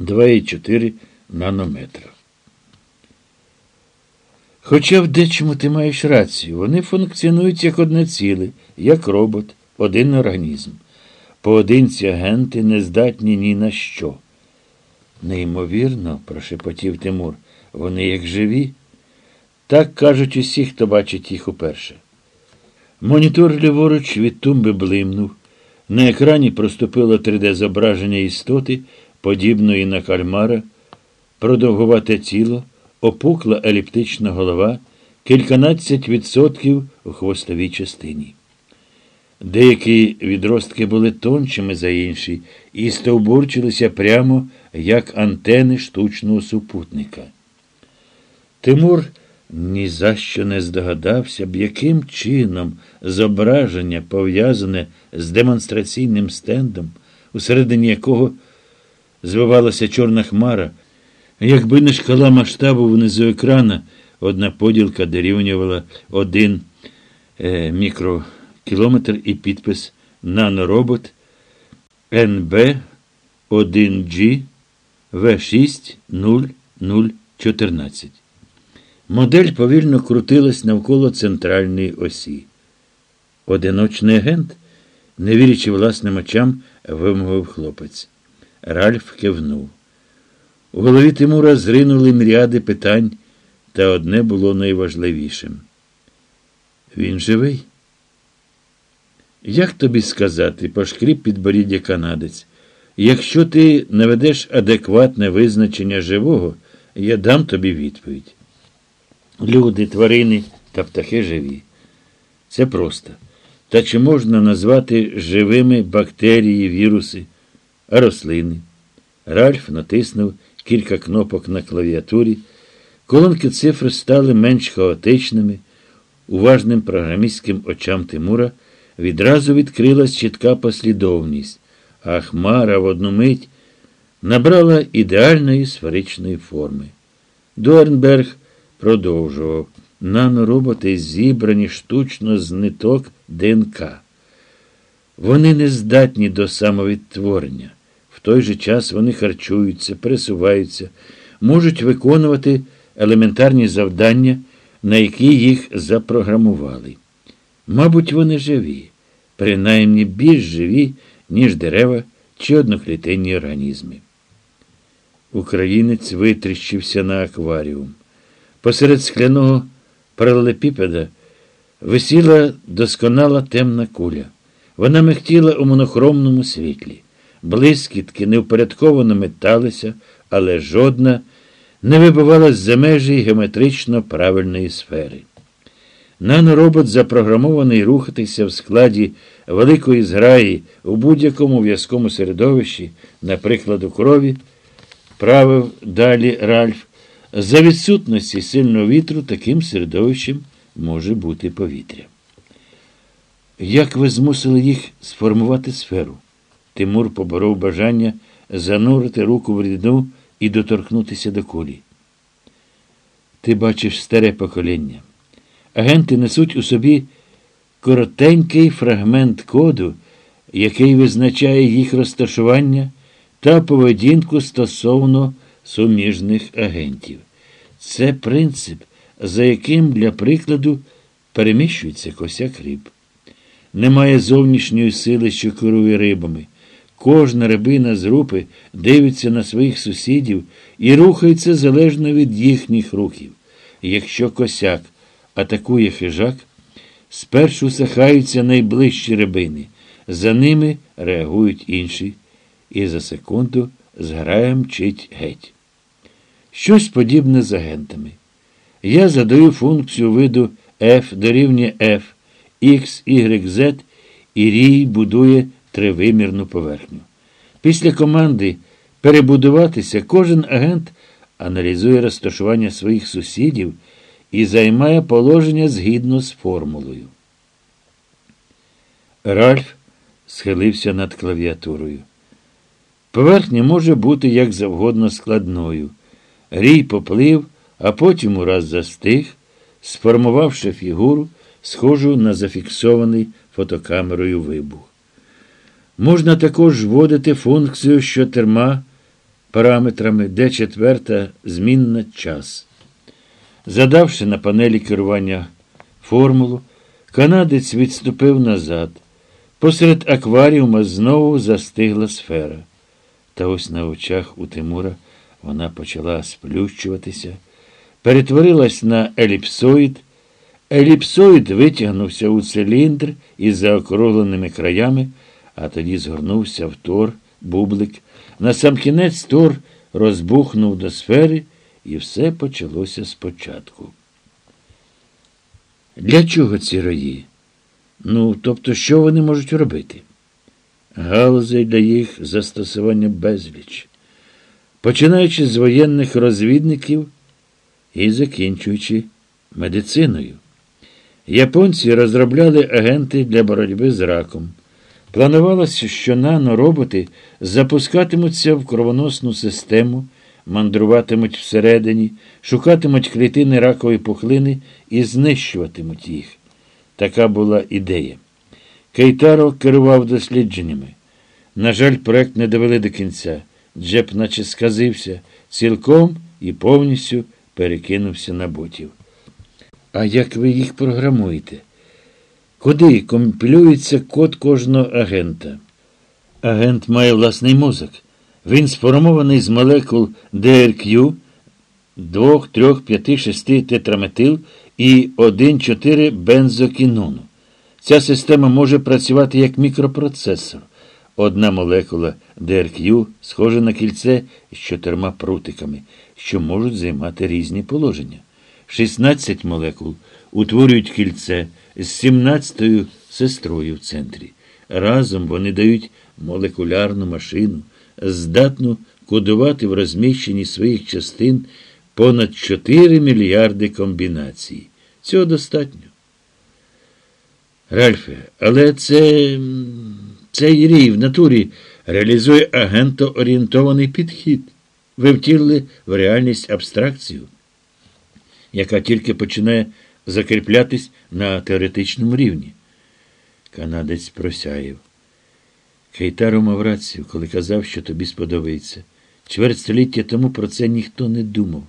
2,4 нанометра. Хоча в дечому ти маєш рацію, вони функціонують як одне ціле, як робот, один організм. Поодинці агенти не здатні ні на що. Неймовірно, прошепотів Тимур, вони як живі. Так кажуть усі, хто бачить їх уперше. Монітор ліворуч від тумби блимнув. На екрані проступило 3D-зображення істоти, подібної на кальмара, продовгувате тіло, опукла еліптична голова, кільканадцять відсотків у хвостовій частині. Деякі відростки були тоншими за інші і стовбурчилися прямо як антени штучного супутника. Тимур ні за що не здогадався б, яким чином зображення, пов'язане з демонстраційним стендом, усередині якого звивалася чорна хмара, якби не шкала масштабу внизу екрана, одна поділка дорівнювала один е, мікрокілометр і підпис Наноробот НБ 1G В6 0014. Модель повільно крутилась навколо центральної осі. Одиночний агент, не вірячи власним очам, вимовив хлопець. Ральф кивнув. У голові Тимура зринули мріади питань, та одне було найважливішим. Він живий? Як тобі сказати, пошкріп підборіддя канадець. Якщо ти наведеш адекватне визначення живого, я дам тобі відповідь. Люди, тварини та птахи живі. Це просто. Та чи можна назвати живими бактерії, віруси, рослини? Ральф натиснув кілька кнопок на клавіатурі. Колонки цифр стали менш хаотичними. Уважним програмістським очам Тимура відразу відкрилась чітка послідовність, а хмара в одну мить набрала ідеальної сферичної форми. Дуернберг продовжував. Нанороботи зібрані штучно з ниток ДНК. Вони не здатні до самовідтворення. В той же час вони харчуються, пересуваються, можуть виконувати елементарні завдання, на які їх запрограмували. Мабуть, вони живі, принаймні більш живі, ніж дерева чи одноклітинні організми. Українець витріщився на акваріум. Посеред скляного паралелепіпеда висіла досконала темна куля. Вона мехтіла у монохромному світлі. Блискітки невпорядковано металися, але жодна не вибивалась за межі геометрично правильної сфери. Наноробот запрограмований рухатися в складі великої зграї у будь-якому в'язкому середовищі, наприклад, у крові, правив далі Ральф. За відсутності сильного вітру таким середовищем може бути повітря. Як ви змусили їх сформувати сферу? Тимур поборов бажання занурити руку в рідну і доторкнутися до кулі. Ти бачиш старе покоління. Агенти несуть у собі коротенький фрагмент коду, який визначає їх розташування та поведінку стосовно суміжних агентів. Це принцип, за яким, для прикладу, переміщується косяк риб. Немає зовнішньої сили, що керує рибами. Кожна рибина з групи дивиться на своїх сусідів і рухається залежно від їхніх рухів. Якщо косяк атакує хижак, спершу сахаються найближчі рибини, за ними реагують інші, і за секунду зграя мчить геть. Щось подібне з агентами. Я задаю функцію виду F дорівнює F, X, Y, Z, і рій будує тривимірну поверхню. Після команди перебудуватися кожен агент аналізує розташування своїх сусідів і займає положення згідно з формулою. Ральф схилився над клавіатурою. Поверхня може бути як завгодно складною. Рій поплив, а потім ураз застиг, сформувавши фігуру, схожу на зафіксований фотокамерою вибух. Можна також вводити функцію, що терма параметрами, де четверта змінна час. Задавши на панелі керування формулу, канадець відступив назад. Посеред акваріума знову застигла сфера. Та ось на очах у Тимура вона почала сплющуватися, перетворилась на еліпсоїд. Еліпсоїд витягнувся у циліндр із заокругленими краями, а тоді згорнувся в тор, бублик. Насамкінець тор розбухнув до сфери, і все почалося спочатку. Для чого ці рої? Ну, тобто, що вони можуть робити? Галузей для їх застосування безліч, починаючи з воєнних розвідників і закінчуючи медициною. Японці розробляли агенти для боротьби з раком. Планувалося, що нанороботи запускатимуться в кровоносну систему, мандруватимуть всередині, шукатимуть клітини ракової пухлини і знищуватимуть їх. Така була ідея. Кейтаро керував дослідженнями. На жаль, проект не довели до кінця. Джеп наче сказився, цілком і повністю перекинувся на ботів. А як ви їх програмуєте? Куди компілюється код кожного агента? Агент має власний мозок. Він сформований з молекул DRQ 2, 3, 5, 6 тетраметил і 1,4 бензокінону. Ця система може працювати як мікропроцесор. Одна молекула DRQ схожа на кільце з чотирма прутиками, що можуть займати різні положення. 16 молекул утворюють кільце з 17-ю сестрою в центрі. Разом вони дають молекулярну машину, здатну кодувати в розміщенні своїх частин понад 4 мільярди комбінацій. Цього достатньо. Ральфе, але це цей рій в натурі реалізує агентоорієнтований підхід. Ви втілили в реальність абстракцію, яка тільки починає закріплятись на теоретичному рівні. Канадець просяяв. Кейтаро мав рацію, коли казав, що тобі сподобається. Чверть століття тому про це ніхто не думав.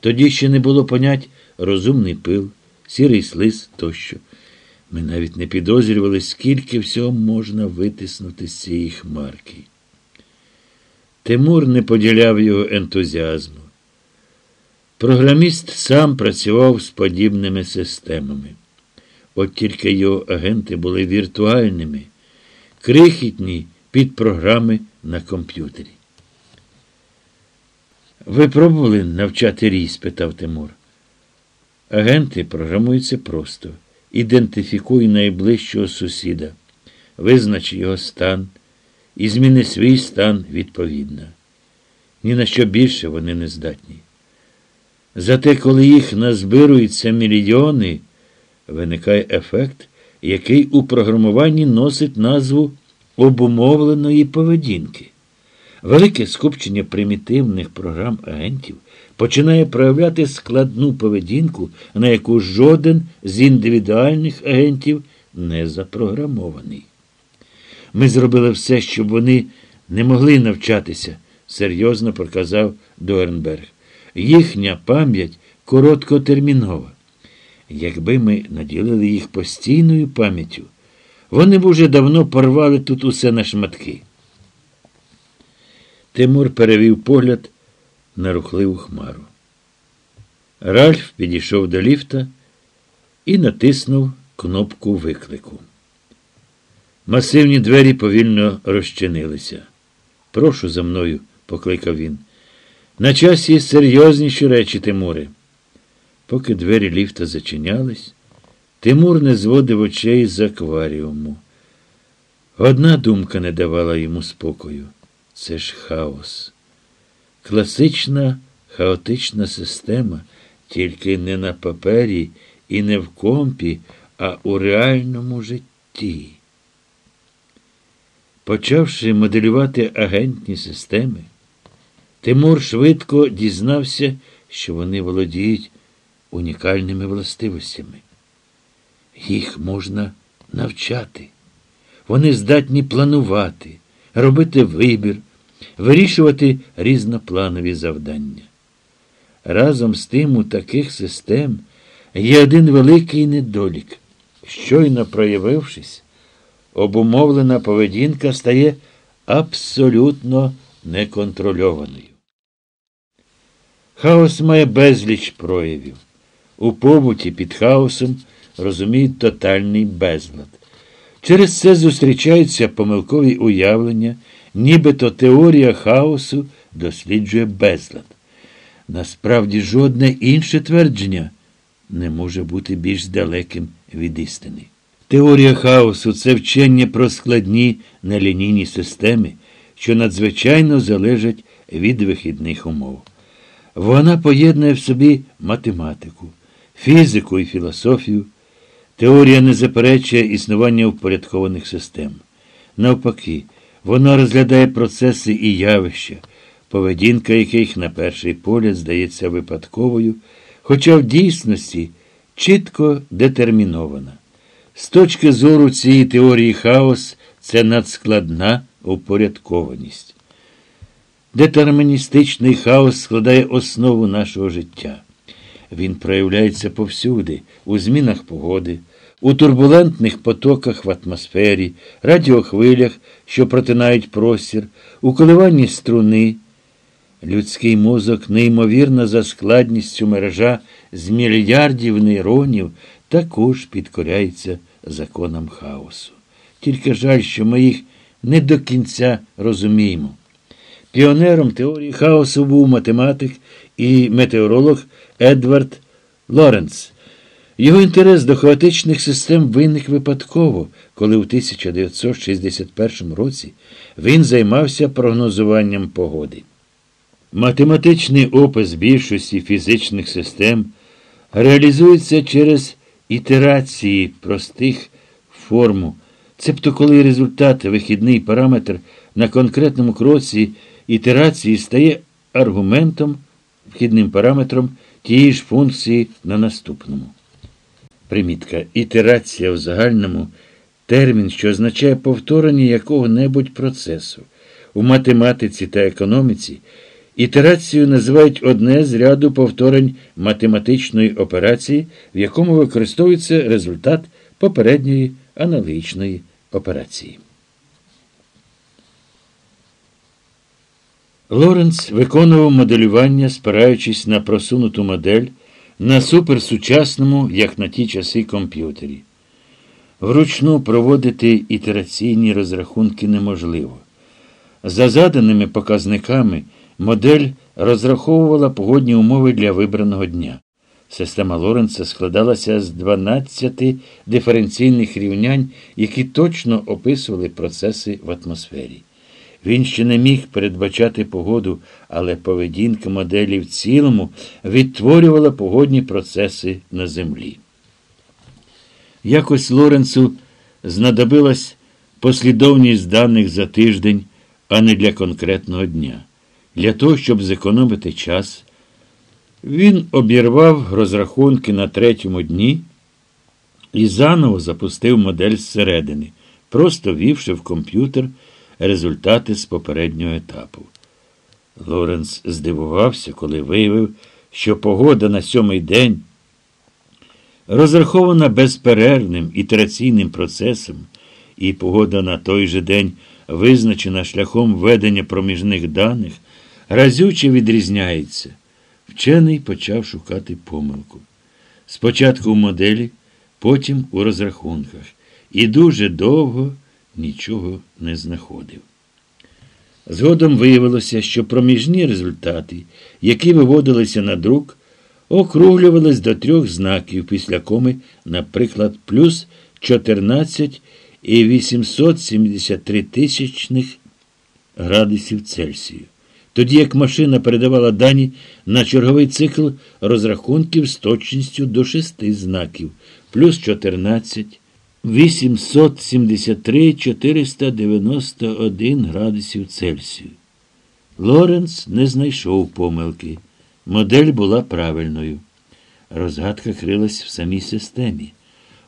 Тоді ще не було понять розумний пил, сірий слиз тощо. Ми навіть не підозрювали, скільки всього можна витиснути з цієї хмарки. Тимур не поділяв його ентузіазму. Програміст сам працював з подібними системами. От тільки його агенти були віртуальними, крихітні під програми на комп'ютері. Ви пробували навчати рій? спитав Тимур. Агенти програмуються просто. Ідентифікуй найближчого сусіда, визнач його стан і зміни свій стан відповідно. Ні на що більше вони не здатні. Зате, коли їх назбируються мільйони, виникає ефект, який у програмуванні носить назву обумовленої поведінки. Велике скупчення примітивних програм агентів починає проявляти складну поведінку, на яку жоден з індивідуальних агентів не запрограмований. Ми зробили все, щоб вони не могли навчатися, серйозно проказав Дуернберг. Їхня пам'ять короткотермінова. Якби ми наділили їх постійною пам'яттю, вони б уже давно порвали тут усе на шматки. Тимур перевів погляд на рухливу хмару. Ральф підійшов до ліфта і натиснув кнопку виклику. Масивні двері повільно розчинилися. Прошу за мною, покликав він. На часі серйозніші речі, Тимуре. Поки двері ліфта зачинялись, Тимур не зводив очей з акваріуму. Одна думка не давала йому спокою це ж хаос. Класична хаотична система, тільки не на папері і не в компі, а у реальному житті. Почавши моделювати агентні системи, Тимур швидко дізнався, що вони володіють унікальними властивостями. Їх можна навчати. Вони здатні планувати, робити вибір, вирішувати різнопланові завдання. Разом з тим у таких систем є один великий недолік. Щойно проявившись, обумовлена поведінка стає абсолютно неконтрольованою. Хаос має безліч проявів. У побуті під хаосом розуміють тотальний безлад. Через це зустрічаються помилкові уявлення, нібито теорія хаосу досліджує безлад. Насправді, жодне інше твердження не може бути більш далеким від істини. Теорія хаосу це вчення про складні нелінійні системи, що надзвичайно залежать від вихідних умов. Вона поєднує в собі математику, фізику і філософію. Теорія не заперечує існування впорядкованих систем. Навпаки, вона розглядає процеси і явища, поведінка яких на перший погляд здається випадковою, хоча в дійсності чітко детермінована. З точки зору цієї теорії хаос це надскладна упорядкованість. Детерміністичний хаос складає основу нашого життя. Він проявляється повсюди, у змінах погоди, у турбулентних потоках в атмосфері, радіохвилях, що протинають простір, у коливанні струни. Людський мозок, неймовірно за складністю мережа з мільярдів нейронів, також підкоряється законам хаосу. Тільки жаль, що ми їх не до кінця розуміємо. Піонером теорії хаосу був математик і метеоролог Едвард Лоренц. Його інтерес до хаотичних систем виник випадково, коли у 1961 році він займався прогнозуванням погоди. Математичний опис більшості фізичних систем реалізується через ітерації простих форму, цебто коли результат, вихідний параметр на конкретному кроці ітерації стає аргументом, вхідним параметром тієї ж функції на наступному. Примітка. Ітерація в загальному термін, що означає повторення якого-небудь процесу. У математиці та економіці ітерацію називають одне з ряду повторень математичної операції, в якому використовується результат попередньої аналогічної операції. Лоренц виконував моделювання, спираючись на просунуту модель на суперсучасному, як на ті часи, комп'ютері. Вручну проводити ітераційні розрахунки неможливо. За заданими показниками модель розраховувала погодні умови для вибраного дня. Система Лоренца складалася з 12 диференційних рівнянь, які точно описували процеси в атмосфері. Він ще не міг передбачати погоду, але поведінка моделі в цілому відтворювала погодні процеси на землі. Якось Лоренцу знадобилась послідовність даних за тиждень, а не для конкретного дня. Для того, щоб зекономити час, він обірвав розрахунки на третьому дні і заново запустив модель зсередини, просто вівши в комп'ютер результати з попереднього етапу. Лоренс здивувався, коли виявив, що погода на сьомий день, розрахована безперервним ітераційним процесом, і погода на той же день визначена шляхом ведення проміжних даних, разюче відрізняється. Вчений почав шукати помилку. Спочатку в моделі, потім у розрахунках, і дуже довго нічого не знаходив. Згодом виявилося, що проміжні результати, які виводилися на друк, округлювались до трьох знаків після коми, наприклад, плюс 14 і 873 тисячних градусів Цельсію. Тоді як машина передавала дані на черговий цикл розрахунків з точністю до шести знаків, плюс 14, 873 491 градусів Цельсію. Лоренц не знайшов помилки. Модель була правильною. Розгадка крилась в самій системі.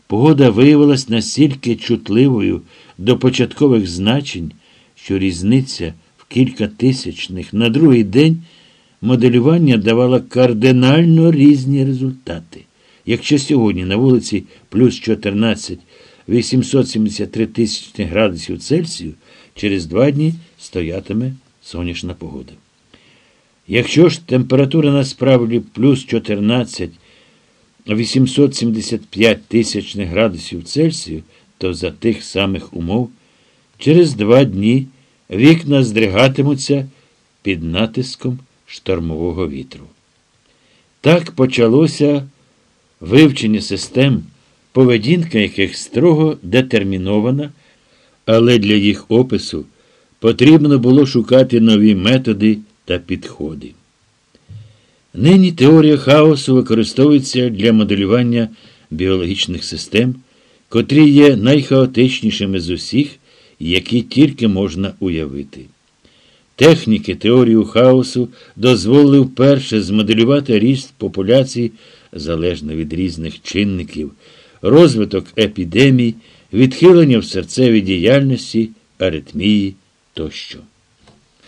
Погода виявилась настільки чутливою до початкових значень, що різниця в кілька тисячних на другий день моделювання давало кардинально різні результати. Якщо сьогодні на вулиці плюс 14 873 тисячні градусів Цельсію, через два дні стоятиме сонячна погода. Якщо ж температура насправді плюс 14 875 тисячних градусів Цельсію, то за тих самих умов через два дні вікна здригатимуться під натиском штормового вітру. Так почалося вивчення систем, поведінка яких строго детермінована, але для їх опису потрібно було шукати нові методи та підходи. Нині теорія хаосу використовується для моделювання біологічних систем, котрі є найхаотичнішими з усіх, які тільки можна уявити. Техніки теорію хаосу дозволили вперше змоделювати ріст популяцій залежно від різних чинників, розвиток епідемій, відхилення в серцевій діяльності, аритмії тощо.